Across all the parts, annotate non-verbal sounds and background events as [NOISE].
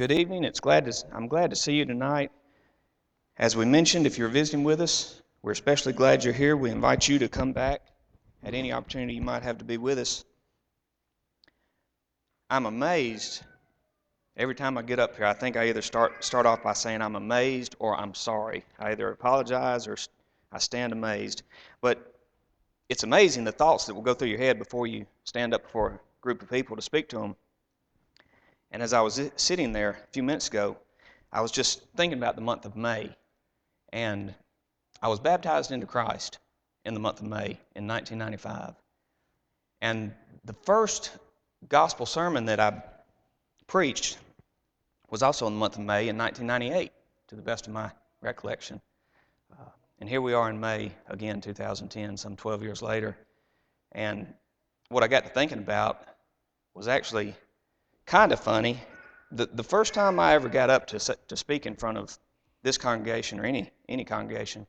Good evening. It's glad to, I'm glad to see you tonight. As we mentioned, if you're visiting with us, we're especially glad you're here. We invite you to come back at any opportunity you might have to be with us. I'm amazed every time I get up here. I think I either start start off by saying I'm amazed or I'm sorry. I either apologize or I stand amazed. But it's amazing the thoughts that will go through your head before you stand up before a group of people to speak to them. And as I was sitting there a few minutes ago, I was just thinking about the month of May. And I was baptized into Christ in the month of May in 1995. And the first gospel sermon that I preached was also in the month of May in 1998, to the best of my recollection. Uh, and here we are in May, again, 2010, some 12 years later. And what I got to thinking about was actually kind of funny. The, the first time I ever got up to, to speak in front of this congregation or any, any congregation,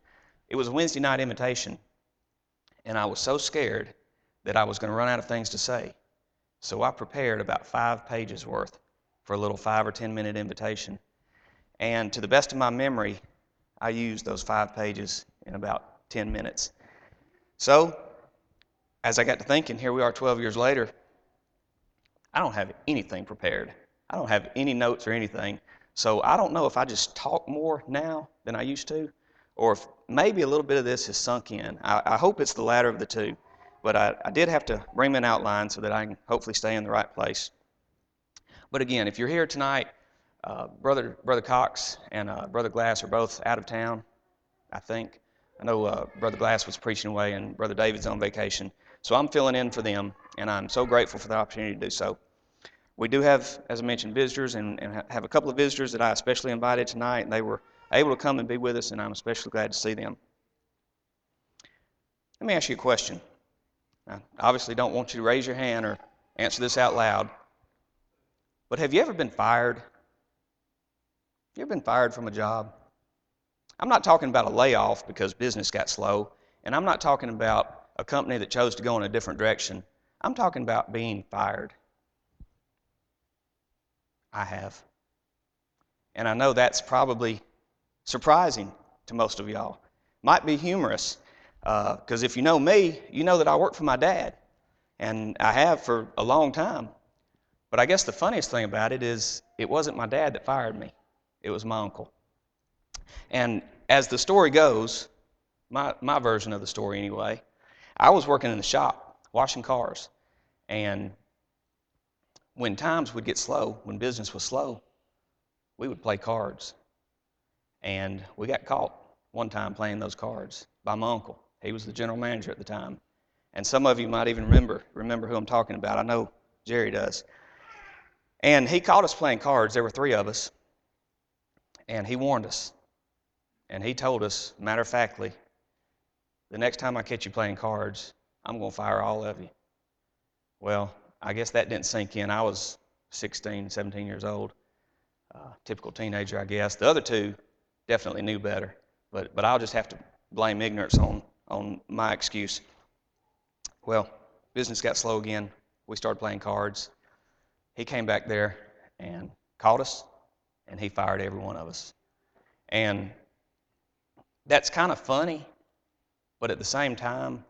it was a Wednesday night invitation. And I was so scared that I was going to run out of things to say. So I prepared about five pages worth for a little five or ten minute invitation. And to the best of my memory, I used those five pages in about 10 minutes. So, as I got to thinking, here we are 12 years later, I don't have anything prepared. I don't have any notes or anything. So I don't know if I just talk more now than I used to, or if maybe a little bit of this has sunk in. I, I hope it's the latter of the two. But I, I did have to bring an outline so that I can hopefully stay in the right place. But again, if you're here tonight, uh, brother Brother Cox and uh, Brother Glass are both out of town, I think. I know uh, Brother Glass was preaching away and Brother David's on vacation. So I'm filling in for them, and I'm so grateful for the opportunity to do so. We do have, as I mentioned, visitors, and, and have a couple of visitors that I especially invited tonight, and they were able to come and be with us, and I'm especially glad to see them. Let me ask you a question. I obviously don't want you to raise your hand or answer this out loud, but have you ever been fired? You ever been fired from a job? I'm not talking about a layoff because business got slow, and I'm not talking about a company that chose to go in a different direction. I'm talking about being fired. I have. And I know that's probably surprising to most of y'all. Might be humorous, because uh, if you know me, you know that I work for my dad, and I have for a long time. But I guess the funniest thing about it is it wasn't my dad that fired me, it was my uncle. And as the story goes, my, my version of the story anyway, I was working in the shop, washing cars, and when times would get slow, when business was slow, we would play cards. And we got caught one time playing those cards by my uncle. He was the general manager at the time. And some of you might even remember remember who I'm talking about. I know Jerry does. And he caught us playing cards. There were three of us. And he warned us. And he told us, matter of factly, the next time I catch you playing cards, I'm going to fire all of you. Well, I guess that didn't sink in. I was 16, 17 years old, uh, typical teenager, I guess. The other two definitely knew better, but, but I'll just have to blame ignorance on, on my excuse. Well, business got slow again. We started playing cards. He came back there and caught us, and he fired every one of us. And that's kind of funny but at the same time,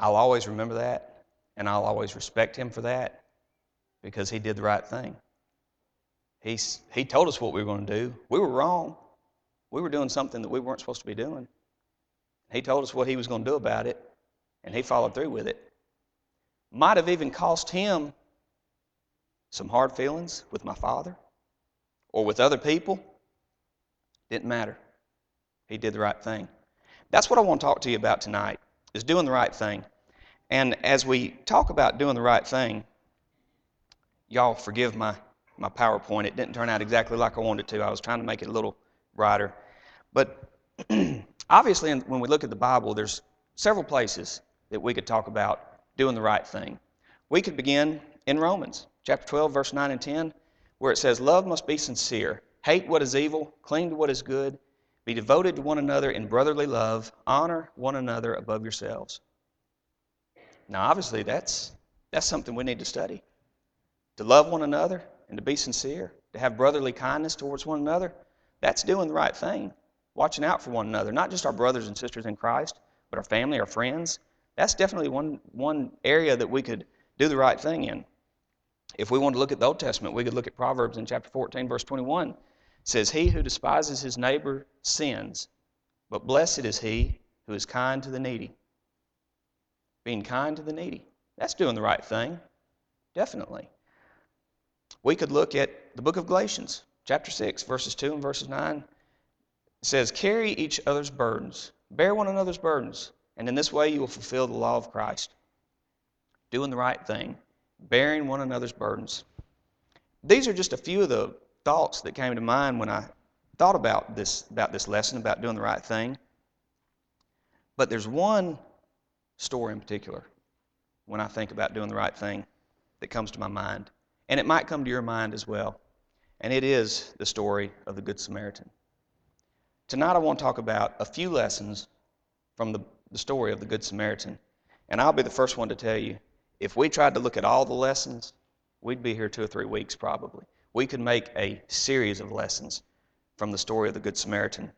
I'll always remember that, and I'll always respect him for that because he did the right thing. He's, he told us what we were going to do. We were wrong. We were doing something that we weren't supposed to be doing. He told us what he was going to do about it, and he followed through with it. Might have even cost him some hard feelings with my father or with other people. Didn't matter. He did the right thing. That's what I want to talk to you about tonight, is doing the right thing. And as we talk about doing the right thing, y'all forgive my, my PowerPoint. It didn't turn out exactly like I wanted it to. I was trying to make it a little brighter. But [CLEARS THROAT] obviously, when we look at the Bible, there's several places that we could talk about doing the right thing. We could begin in Romans chapter 12, verse 9 and 10, where it says, Love must be sincere. Hate what is evil, cling to what is good, be devoted to one another in brotherly love. Honor one another above yourselves. Now, obviously, that's, that's something we need to study. To love one another and to be sincere, to have brotherly kindness towards one another, that's doing the right thing. Watching out for one another, not just our brothers and sisters in Christ, but our family, our friends. That's definitely one, one area that we could do the right thing in. If we want to look at the Old Testament, we could look at Proverbs in chapter 14, verse 21. Says, He who despises his neighbor sins, but blessed is he who is kind to the needy. Being kind to the needy. That's doing the right thing. Definitely. We could look at the book of Galatians, chapter 6, verses 2 and verses 9. It says, Carry each other's burdens, bear one another's burdens, and in this way you will fulfill the law of Christ. Doing the right thing, bearing one another's burdens. These are just a few of the thoughts that came to mind when I thought about this, about this lesson, about doing the right thing. But there's one story in particular when I think about doing the right thing that comes to my mind. And it might come to your mind as well. And it is the story of the Good Samaritan. Tonight I want to talk about a few lessons from the, the story of the Good Samaritan. And I'll be the first one to tell you if we tried to look at all the lessons, we'd be here two or three weeks probably. We could make a series of lessons from the story of the Good Samaritan.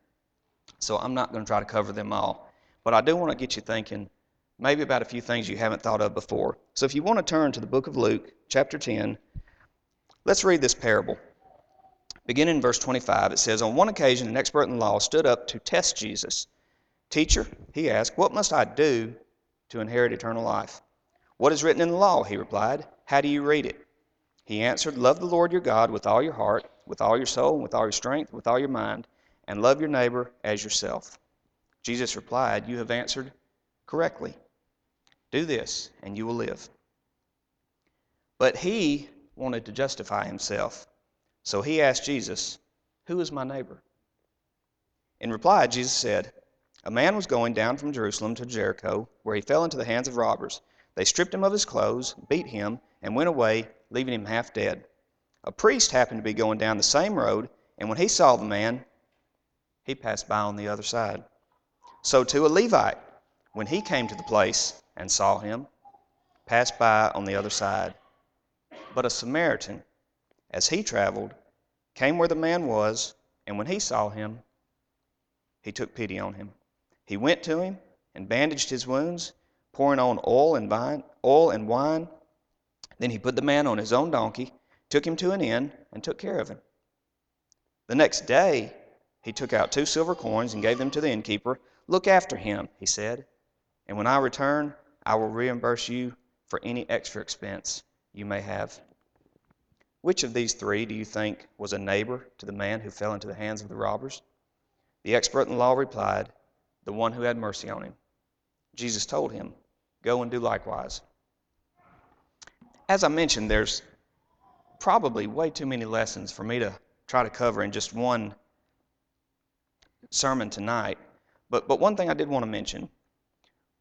So I'm not going to try to cover them all. But I do want to get you thinking maybe about a few things you haven't thought of before. So if you want to turn to the book of Luke, chapter 10, let's read this parable. Beginning in verse 25, it says, On one occasion, an expert in law stood up to test Jesus. Teacher, he asked, What must I do to inherit eternal life? What is written in the law? He replied. How do you read it? He answered, Love the Lord your God with all your heart, with all your soul, with all your strength, with all your mind, and love your neighbor as yourself. Jesus replied, You have answered correctly. Do this, and you will live. But he wanted to justify himself. So he asked Jesus, Who is my neighbor? In reply, Jesus said, A man was going down from Jerusalem to Jericho, where he fell into the hands of robbers. They stripped him of his clothes, beat him, and went away, leaving him half dead. A priest happened to be going down the same road, and when he saw the man, he passed by on the other side. So too a Levite, when he came to the place and saw him, passed by on the other side. But a Samaritan, as he traveled, came where the man was, and when he saw him, he took pity on him. He went to him and bandaged his wounds, pouring on oil and wine, oil and wine. Then he put the man on his own donkey, took him to an inn, and took care of him. The next day, he took out two silver coins and gave them to the innkeeper. Look after him, he said, and when I return, I will reimburse you for any extra expense you may have. Which of these three do you think was a neighbor to the man who fell into the hands of the robbers? The expert in law replied, The one who had mercy on him. Jesus told him, Go and do likewise. As I mentioned, there's probably way too many lessons for me to try to cover in just one sermon tonight. But, but one thing I did want to mention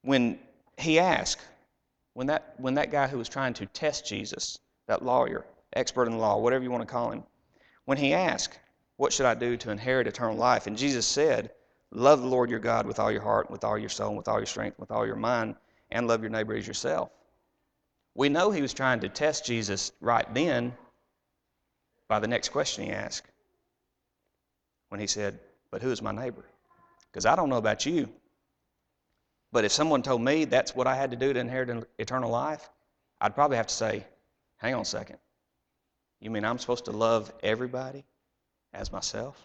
when he asked, when that, when that guy who was trying to test Jesus, that lawyer, expert in law, whatever you want to call him, when he asked, What should I do to inherit eternal life? And Jesus said, Love the Lord your God with all your heart, with all your soul, with all your strength, with all your mind, and love your neighbor as yourself. We know he was trying to test Jesus right then by the next question he asked. When he said, But who is my neighbor? Because I don't know about you, but if someone told me that's what I had to do to inherit eternal life, I'd probably have to say, hang on a second. You mean I'm supposed to love everybody as myself?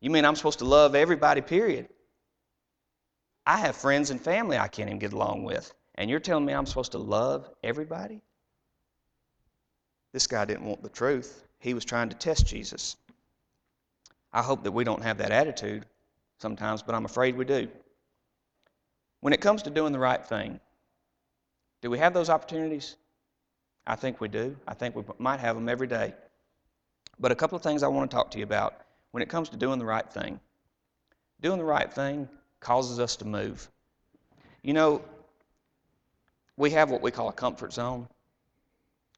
You mean I'm supposed to love everybody, period? I have friends and family I can't even get along with. And you're telling me I'm supposed to love everybody? This guy didn't want the truth. He was trying to test Jesus. I hope that we don't have that attitude sometimes, but I'm afraid we do. When it comes to doing the right thing, do we have those opportunities? I think we do. I think we might have them every day. But a couple of things I want to talk to you about when it comes to doing the right thing. Doing the right thing causes us to move. You know, we have what we call a comfort zone.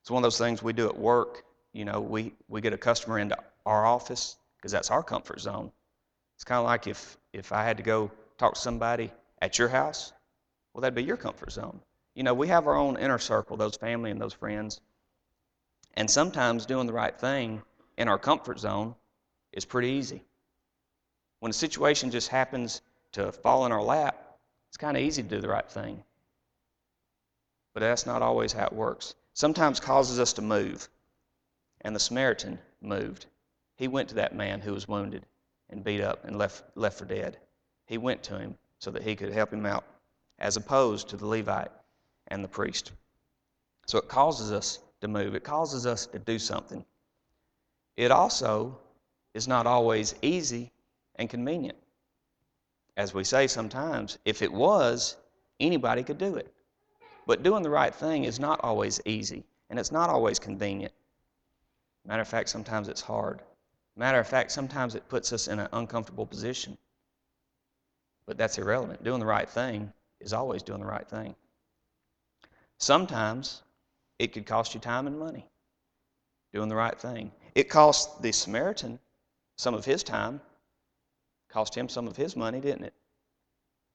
It's one of those things we do at work. You know, we, we get a customer into our office because that's our comfort zone. It's kind of like if, if I had to go talk to somebody at your house, well, that'd be your comfort zone. You know, we have our own inner circle, those family and those friends. And sometimes doing the right thing in our comfort zone is pretty easy. When a situation just happens to fall in our lap, it's kind of easy to do the right thing. But that's not always how it works. Sometimes causes us to move. And the Samaritan moved. He went to that man who was wounded and beat up and left, left for dead. He went to him so that he could help him out, as opposed to the Levite and the priest. So it causes us to move, it causes us to do something. It also is not always easy and convenient. As we say sometimes, if it was, anybody could do it. But doing the right thing is not always easy, and it's not always convenient. Matter of fact, sometimes it's hard. Matter of fact, sometimes it puts us in an uncomfortable position. But that's irrelevant. Doing the right thing is always doing the right thing. Sometimes it could cost you time and money doing the right thing. It cost the Samaritan some of his time, cost him some of his money, didn't it?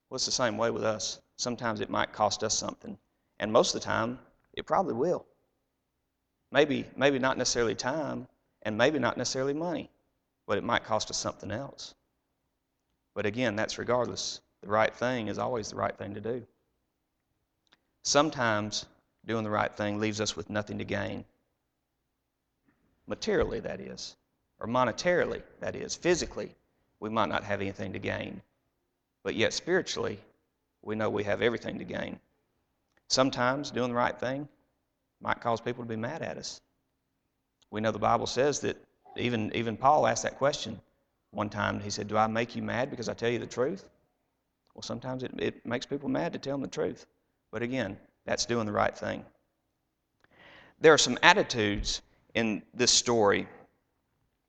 Well, it's the same way with us. Sometimes it might cost us something, and most of the time, it probably will. Maybe, maybe not necessarily time, and maybe not necessarily money, but it might cost us something else. But again, that's regardless. The right thing is always the right thing to do. Sometimes doing the right thing leaves us with nothing to gain. Materially, that is, or monetarily, that is. Physically, we might not have anything to gain. But yet, spiritually, we know we have everything to gain. Sometimes doing the right thing might cause people to be mad at us. We know the Bible says that even, even Paul asked that question one time. He said, Do I make you mad because I tell you the truth? Well, sometimes it, it makes people mad to tell them the truth. But again, that's doing the right thing. There are some attitudes in this story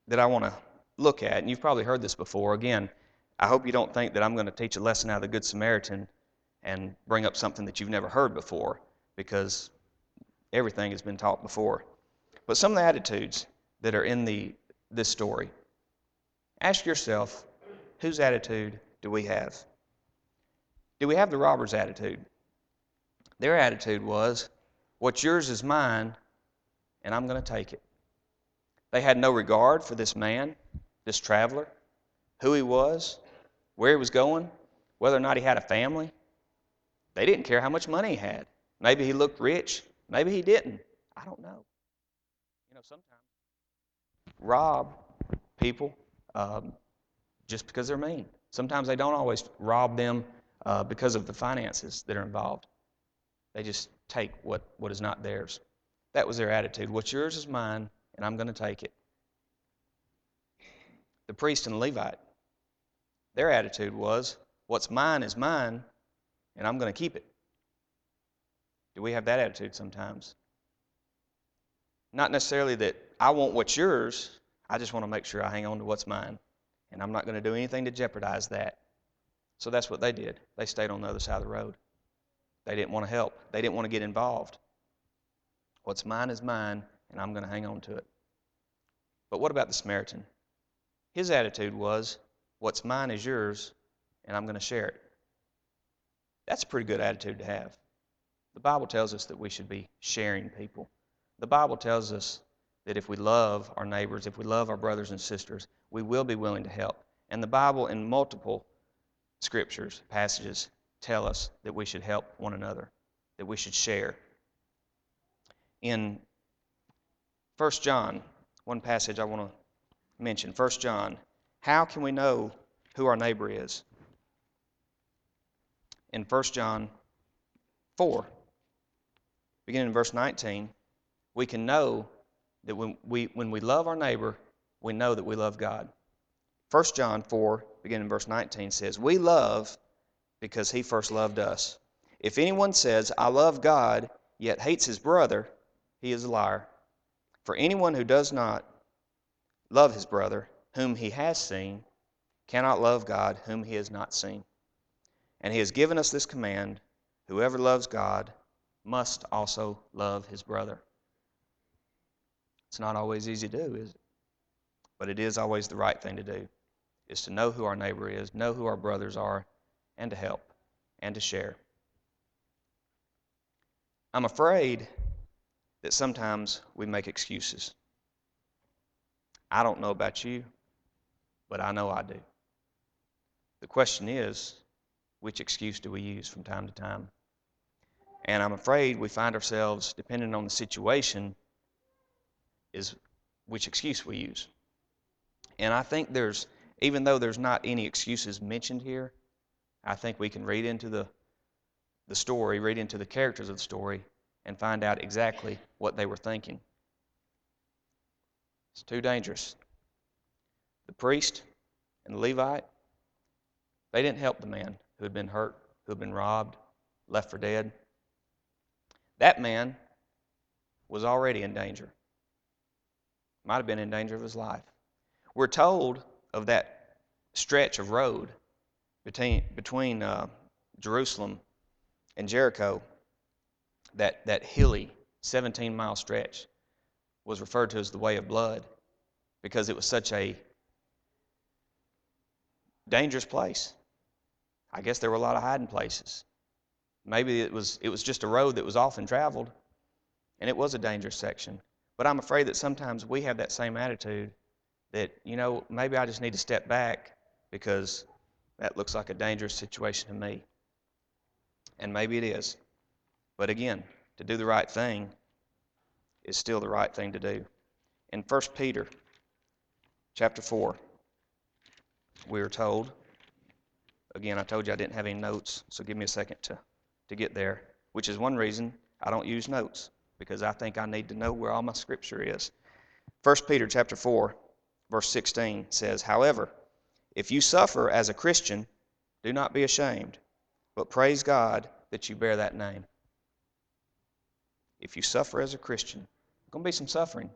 that I want to look at, and you've probably heard this before. Again, I hope you don't think that I'm going to teach a lesson out of the Good Samaritan and bring up something that you've never heard before, because everything has been taught before. But some of the attitudes that are in the, this story, ask yourself whose attitude do we have? Do we have the robber's attitude? Their attitude was, What's yours is mine, and I'm going to take it. They had no regard for this man, this traveler, who he was, where he was going, whether or not he had a family. They didn't care how much money he had. Maybe he looked rich, maybe he didn't. I don't know. You know, sometimes rob people um, just because they're mean. Sometimes they don't always rob them uh, because of the finances that are involved. They just take what, what is not theirs. That was their attitude. What's yours is mine, and I'm going to take it. The priest and the Levite, their attitude was, What's mine is mine, and I'm going to keep it. Do we have that attitude sometimes? Not necessarily that I want what's yours, I just want to make sure I hang on to what's mine, and I'm not going to do anything to jeopardize that. So that's what they did. They stayed on the other side of the road. They didn't want to help, they didn't want to get involved. What's mine is mine, and I'm going to hang on to it. But what about the Samaritan? His attitude was, What's mine is yours, and I'm going to share it. That's a pretty good attitude to have. The Bible tells us that we should be sharing people. The Bible tells us that if we love our neighbors, if we love our brothers and sisters, we will be willing to help. And the Bible, in multiple scriptures, passages, tell us that we should help one another, that we should share. In 1 John, one passage I want to mention 1 John, how can we know who our neighbor is? In 1 John 4, beginning in verse 19, we can know that when we, when we love our neighbor, we know that we love God. 1 John 4, beginning in verse 19, says, We love because he first loved us. If anyone says, I love God, yet hates his brother, he is a liar. For anyone who does not love his brother, whom he has seen, cannot love God, whom he has not seen. And he has given us this command whoever loves God must also love his brother. It's not always easy to do, is it? But it is always the right thing to do, is to know who our neighbor is, know who our brothers are, and to help and to share. I'm afraid that sometimes we make excuses. I don't know about you, but I know I do. The question is, which excuse do we use from time to time? And I'm afraid we find ourselves, depending on the situation, is which excuse we use. And I think there's, even though there's not any excuses mentioned here, I think we can read into the, the story, read into the characters of the story, and find out exactly what they were thinking. It's too dangerous. The priest and the Levite, they didn't help the man who had been hurt, who had been robbed, left for dead. That man was already in danger. Might have been in danger of his life. We're told of that stretch of road between, between uh, Jerusalem and Jericho, that, that hilly 17 mile stretch was referred to as the way of blood because it was such a dangerous place. I guess there were a lot of hiding places. Maybe it was, it was just a road that was often traveled, and it was a dangerous section. But I'm afraid that sometimes we have that same attitude that, you know, maybe I just need to step back because that looks like a dangerous situation to me. And maybe it is. But again, to do the right thing is still the right thing to do. In 1 Peter chapter 4, we are told, again, I told you I didn't have any notes, so give me a second to, to get there, which is one reason I don't use notes, because I think I need to know where all my scripture is. 1 Peter chapter 4, verse 16 says, However, if you suffer as a Christian, do not be ashamed, but praise God that you bear that name. If you suffer as a Christian, there's going to be some suffering.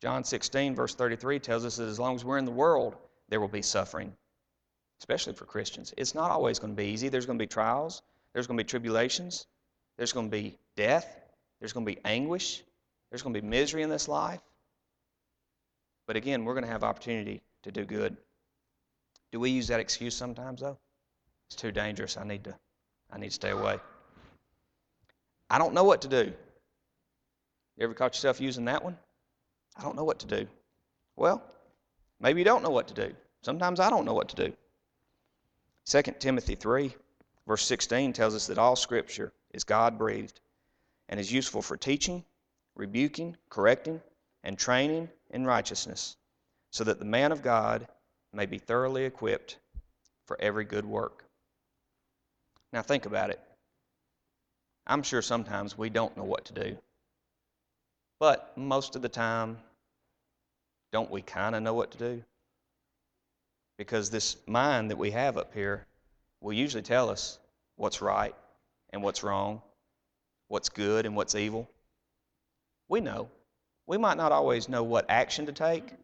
John 16, verse 33 tells us that as long as we're in the world, there will be suffering, especially for Christians. It's not always going to be easy. There's going to be trials, there's going to be tribulations, there's going to be death, there's going to be anguish, there's going to be misery in this life. But again, we're going to have opportunity to do good. Do we use that excuse sometimes though? It's too dangerous. I need to I need to stay away. I don't know what to do. You ever caught yourself using that one? I don't know what to do. Well, maybe you don't know what to do. Sometimes I don't know what to do. 2 Timothy 3, verse 16 tells us that all Scripture is God breathed and is useful for teaching, rebuking, correcting, and training in righteousness, so that the man of God may be thoroughly equipped for every good work. Now, think about it. I'm sure sometimes we don't know what to do. But most of the time, don't we kind of know what to do? Because this mind that we have up here will usually tell us what's right and what's wrong, what's good and what's evil. We know. We might not always know what action to take,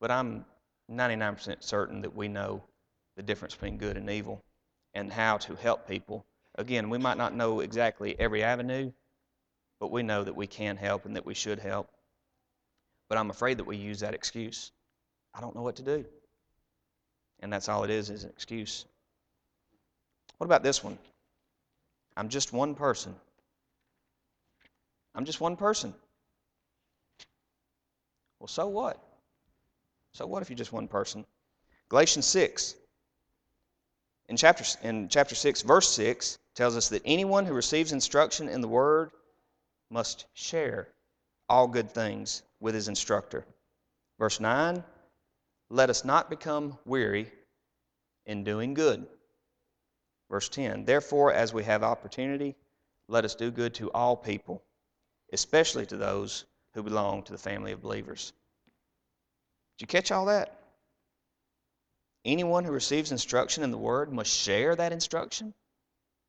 but I'm 99% certain that we know the difference between good and evil and how to help people. Again, we might not know exactly every avenue, but we know that we can help and that we should help. But I'm afraid that we use that excuse. I don't know what to do. And that's all it is, is an excuse. What about this one? I'm just one person. I'm just one person. Well, so what? So what if you're just one person? Galatians 6. In chapter, in chapter 6, verse 6, tells us that anyone who receives instruction in the Word must share all good things with his instructor. Verse 9, let us not become weary in doing good. Verse 10, therefore, as we have opportunity, let us do good to all people, especially to those who belong to the family of believers. Did you catch all that? Anyone who receives instruction in the Word must share that instruction.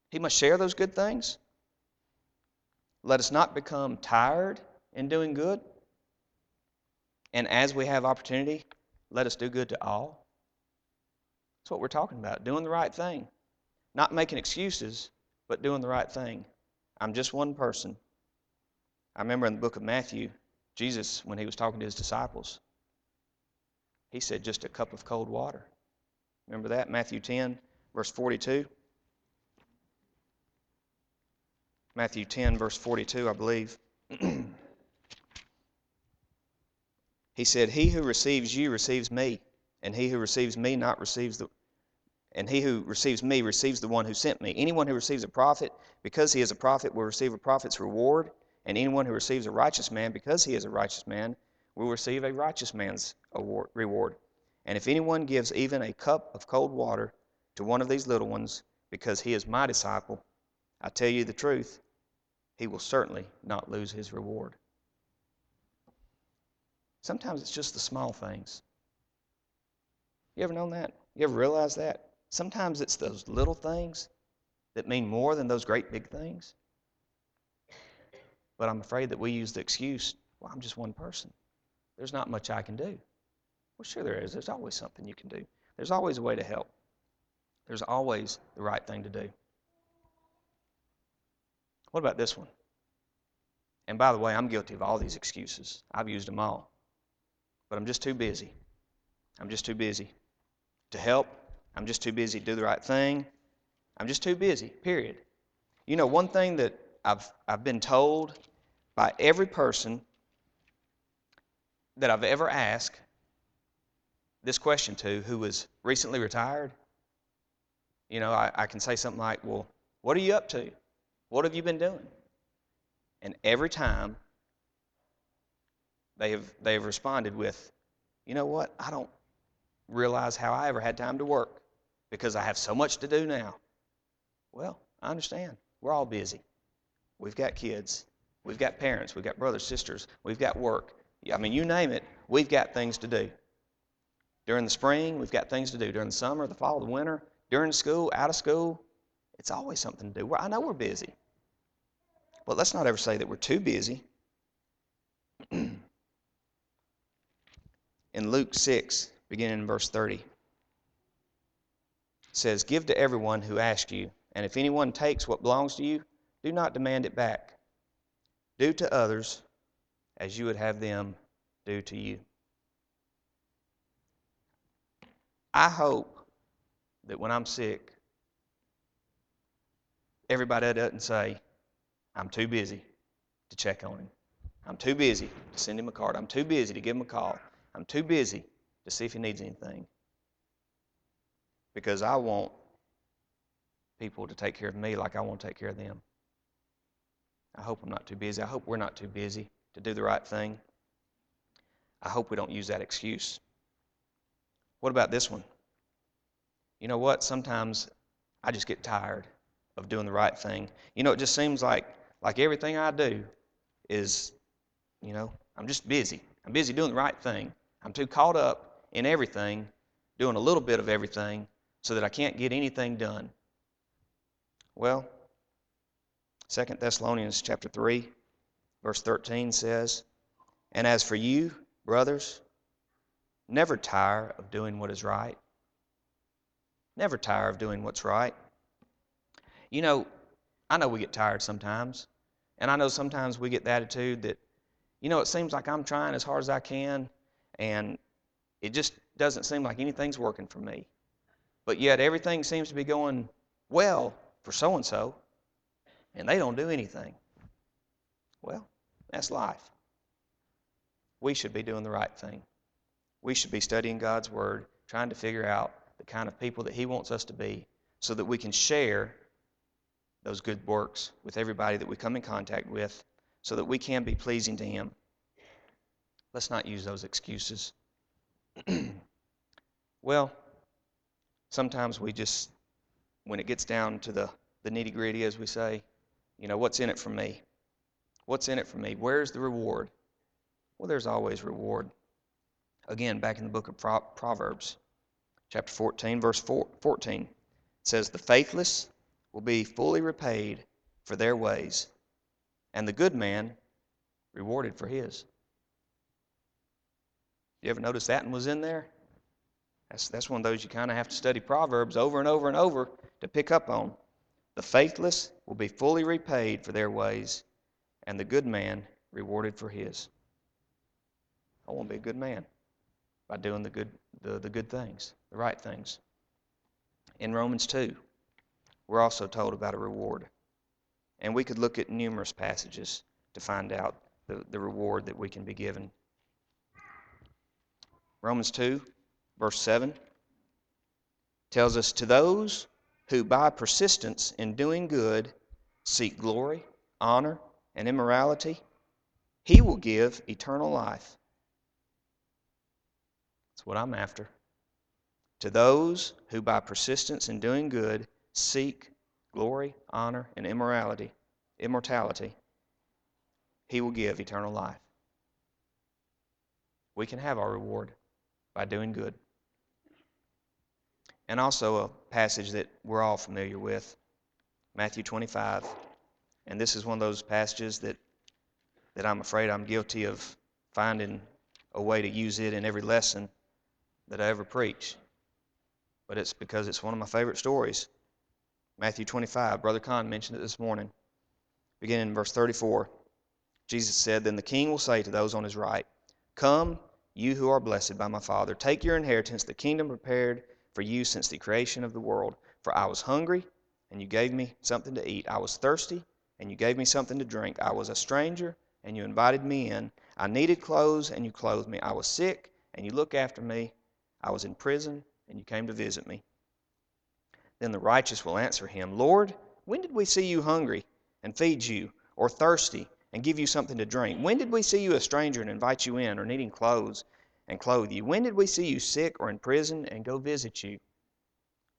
He must share those good things. Let us not become tired in doing good. And as we have opportunity, let us do good to all. That's what we're talking about doing the right thing. Not making excuses, but doing the right thing. I'm just one person. I remember in the book of Matthew, Jesus, when he was talking to his disciples, he said, just a cup of cold water. Remember that? Matthew 10, verse 42. Matthew 10, verse 42, I believe. [CLEARS THROAT] He said, He who receives you receives me, and he who receives me not receives the and he who receives me receives the one who sent me. Anyone who receives a prophet because he is a prophet will receive a prophet's reward, and anyone who receives a righteous man because he is a righteous man will receive a righteous man's award, reward. And if anyone gives even a cup of cold water to one of these little ones because he is my disciple, I tell you the truth, he will certainly not lose his reward. Sometimes it's just the small things. You ever known that? You ever realized that? Sometimes it's those little things that mean more than those great big things. But I'm afraid that we use the excuse, well, I'm just one person. There's not much I can do. Well, sure there is. There's always something you can do. There's always a way to help. There's always the right thing to do. What about this one? And by the way, I'm guilty of all these excuses. I've used them all. But I'm just too busy. I'm just too busy to help I'm just too busy to do the right thing. I'm just too busy, period. You know, one thing that I've, I've been told by every person that I've ever asked this question to who was recently retired, you know, I, I can say something like, Well, what are you up to? What have you been doing? And every time they have, they have responded with, You know what? I don't realize how I ever had time to work because I have so much to do now. Well, I understand. We're all busy. We've got kids. We've got parents. We've got brothers, sisters. We've got work. I mean, you name it, we've got things to do. During the spring, we've got things to do. During the summer, the fall, the winter, during school, out of school, it's always something to do. I know we're busy. But let's not ever say that we're too busy. [CLEARS THROAT] in Luke 6, beginning in verse 30, It says, Give to everyone who asks you, and if anyone takes what belongs to you, do not demand it back. Do to others as you would have them do to you. I hope that when I'm sick, everybody doesn't say, I'm too busy to check on him. I'm too busy to send him a card. I'm too busy to give him a call. I'm too busy to see if he needs anything because I want people to take care of me like I want to take care of them. I hope I'm not too busy. I hope we're not too busy to do the right thing. I hope we don't use that excuse. What about this one? You know what? Sometimes I just get tired of doing the right thing. You know, it just seems like like everything I do is, you know, I'm just busy. I'm busy doing the right thing. I'm too caught up in everything, doing a little bit of everything, so that I can't get anything done? Well, 2 Thessalonians chapter 3, verse 13 says, And as for you, brothers, never tire of doing what is right. Never tire of doing what's right. You know, I know we get tired sometimes. And I know sometimes we get the attitude that, you know, it seems like I'm trying as hard as I can, and it just doesn't seem like anything's working for me but yet everything seems to be going well for so and so, and they don't do anything. Well, that's life. We should be doing the right thing. We should be studying God's Word, trying to figure out the kind of people that He wants us to be so that we can share those good works with everybody that we come in contact with so that we can be pleasing to Him. Let's not use those excuses. [CLEARS THROAT] well, sometimes we just, when it gets down to the, the nitty gritty, as we say, you know, what's in it for me? What's in it for me? Where's the reward? Well, there's always reward. Again, back in the book of Proverbs, chapter 14, verse 14, it says, The faithless will be fully repaid for their ways, and the good man rewarded for his. You ever notice that one was in there? That's, that's one of those you kind of have to study Proverbs over and over and over to pick up on. The faithless will be fully repaid for their ways, and the good man rewarded for his. I want to be a good man by doing the good, the, the good things, the right things. In Romans 2, we're also told about a reward. And we could look at numerous passages to find out the, the reward that we can be given. Romans 2, verse 7 tells us to those who by persistence in doing good seek glory, honor, and immorality, he will give eternal life. That's what I'm after. To those who by persistence in doing good seek glory, honor, and immorality, immortality, he will give eternal life. We can have our reward by doing good. And also a passage that we're all familiar with, Matthew 25. And this is one of those passages that, that I'm afraid I'm guilty of finding a way to use it in every lesson that I ever preach. But it's because it's one of my favorite stories. Matthew 25. Brother Kahn mentioned it this morning. Beginning in verse 34. Jesus said, Then the king will say to those on his right, Come, you who are blessed by my Father, take your inheritance, the kingdom prepared for you since the creation of the world. For I was hungry, and you gave me something to eat. I was thirsty, and you gave me something to drink. I was a stranger, and you invited me in. I needed clothes, and you clothed me. I was sick, and you looked after me. I was in prison, and you came to visit me. Then the righteous will answer him, Lord, when did we see you hungry and feed you, or thirsty and give you something to drink? When did we see you a stranger and invite you in, or needing clothes and clothe you? When did we see you sick or in prison and go visit you?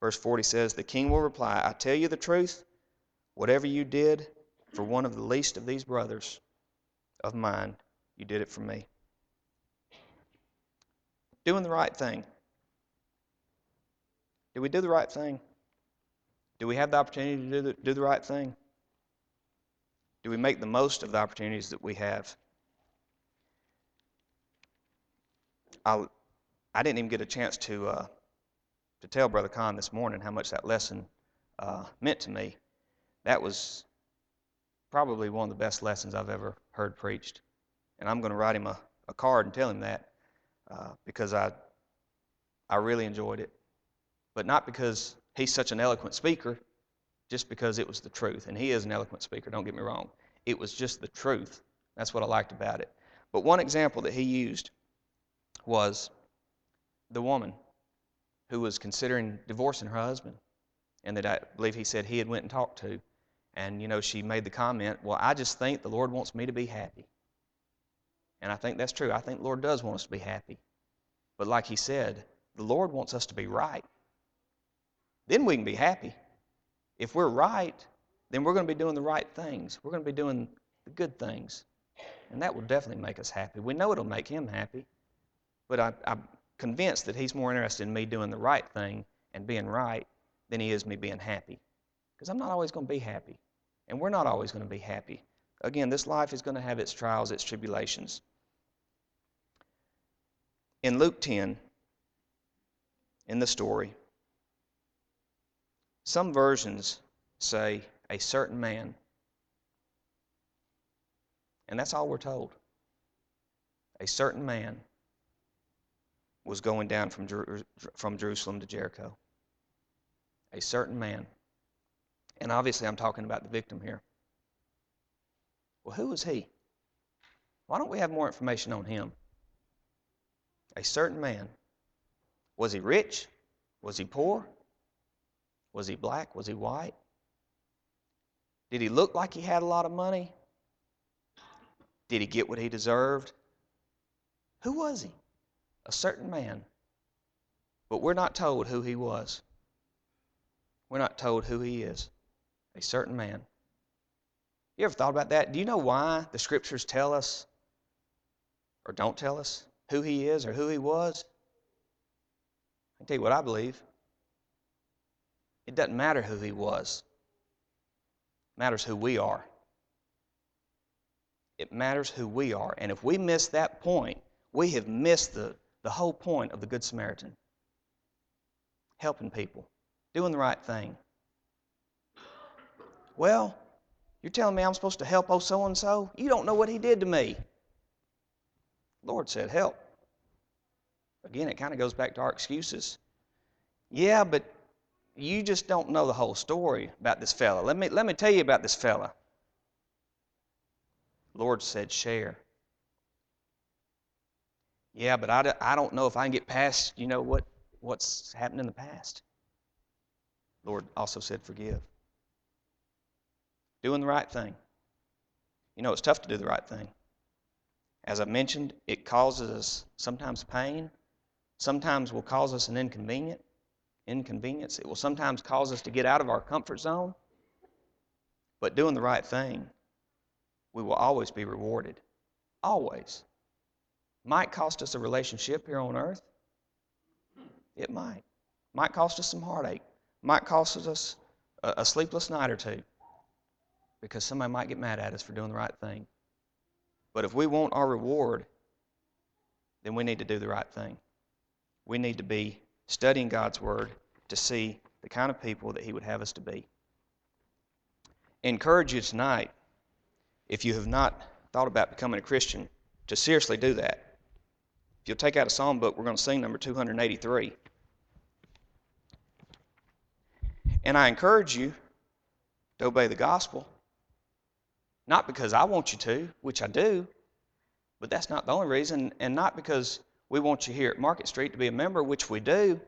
Verse 40 says, The king will reply, I tell you the truth, whatever you did for one of the least of these brothers of mine, you did it for me. Doing the right thing. Did we do the right thing? Do we have the opportunity to do the, do the right thing? Do we make the most of the opportunities that we have? I, I didn't even get a chance to, uh, to tell Brother Kahn this morning how much that lesson uh, meant to me. That was probably one of the best lessons I've ever heard preached. And I'm going to write him a, a card and tell him that uh, because I, I really enjoyed it. But not because he's such an eloquent speaker, just because it was the truth. And he is an eloquent speaker, don't get me wrong. It was just the truth. That's what I liked about it. But one example that he used was the woman who was considering divorcing her husband and that I believe he said he had went and talked to. And, you know, she made the comment, well, I just think the Lord wants me to be happy. And I think that's true. I think the Lord does want us to be happy. But like he said, the Lord wants us to be right. Then we can be happy. If we're right, then we're going to be doing the right things. We're going to be doing the good things. And that will definitely make us happy. We know it'll make him happy. But I, I'm convinced that he's more interested in me doing the right thing and being right than he is me being happy. Because I'm not always going to be happy. And we're not always going to be happy. Again, this life is going to have its trials, its tribulations. In Luke 10, in the story, some versions say a certain man. And that's all we're told. A certain man was going down from, er, Jer- from Jerusalem to Jericho. A certain man. And obviously, I'm talking about the victim here. Well, who was he? Why don't we have more information on him? A certain man. Was he rich? Was he poor? Was he black? Was he white? Did he look like he had a lot of money? Did he get what he deserved? Who was he? a certain man, but we're not told who he was. We're not told who he is. A certain man. You ever thought about that? Do you know why the scriptures tell us or don't tell us who he is or who he was? I tell you what I believe. It doesn't matter who he was. It matters who we are. It matters who we are. And if we miss that point, we have missed the the whole point of the Good Samaritan helping people, doing the right thing. Well, you're telling me I'm supposed to help oh so and so? You don't know what he did to me. Lord said, Help. Again, it kind of goes back to our excuses. Yeah, but you just don't know the whole story about this fella. Let me, let me tell you about this fella. Lord said, Share. Yeah, but I, I don't know if I can get past, you know, what, what's happened in the past. Lord also said, forgive. Doing the right thing. You know, it's tough to do the right thing. As I mentioned, it causes us sometimes pain, sometimes will cause us an inconvenient inconvenience. It will sometimes cause us to get out of our comfort zone. But doing the right thing, we will always be rewarded. Always. Might cost us a relationship here on earth. It might. Might cost us some heartache. Might cost us a, a sleepless night or two. Because somebody might get mad at us for doing the right thing. But if we want our reward, then we need to do the right thing. We need to be studying God's Word to see the kind of people that He would have us to be. encourage you tonight, if you have not thought about becoming a Christian, to seriously do that. If you'll take out a psalm book, we're going to sing number 283. And I encourage you to obey the gospel. Not because I want you to, which I do, but that's not the only reason, and not because we want you here at Market Street to be a member, which we do,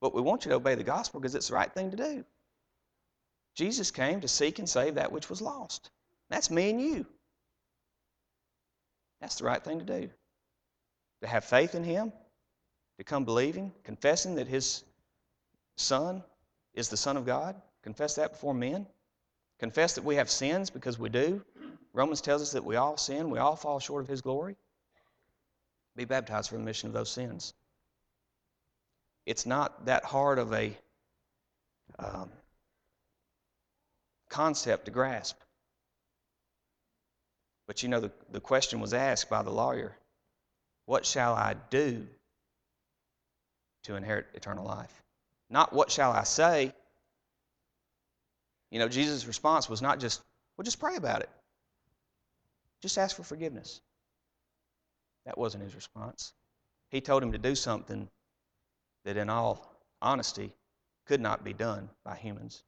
but we want you to obey the gospel because it's the right thing to do. Jesus came to seek and save that which was lost. That's me and you. That's the right thing to do. To have faith in Him, to come believing, confessing that His Son is the Son of God, confess that before men, confess that we have sins because we do. Romans tells us that we all sin, we all fall short of His glory. Be baptized for the remission of those sins. It's not that hard of a um, concept to grasp. But you know, the, the question was asked by the lawyer What shall I do to inherit eternal life? Not what shall I say. You know, Jesus' response was not just, well, just pray about it. Just ask for forgiveness. That wasn't his response. He told him to do something that, in all honesty, could not be done by humans,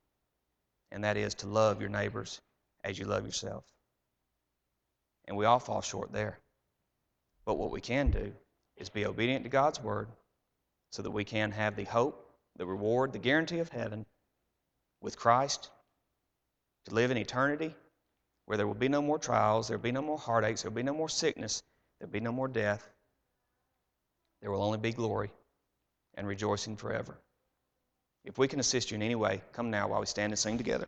and that is to love your neighbors as you love yourself. And we all fall short there. But what we can do is be obedient to God's word so that we can have the hope, the reward, the guarantee of heaven with Christ to live in eternity where there will be no more trials, there will be no more heartaches, there will be no more sickness, there will be no more death. There will only be glory and rejoicing forever. If we can assist you in any way, come now while we stand and sing together.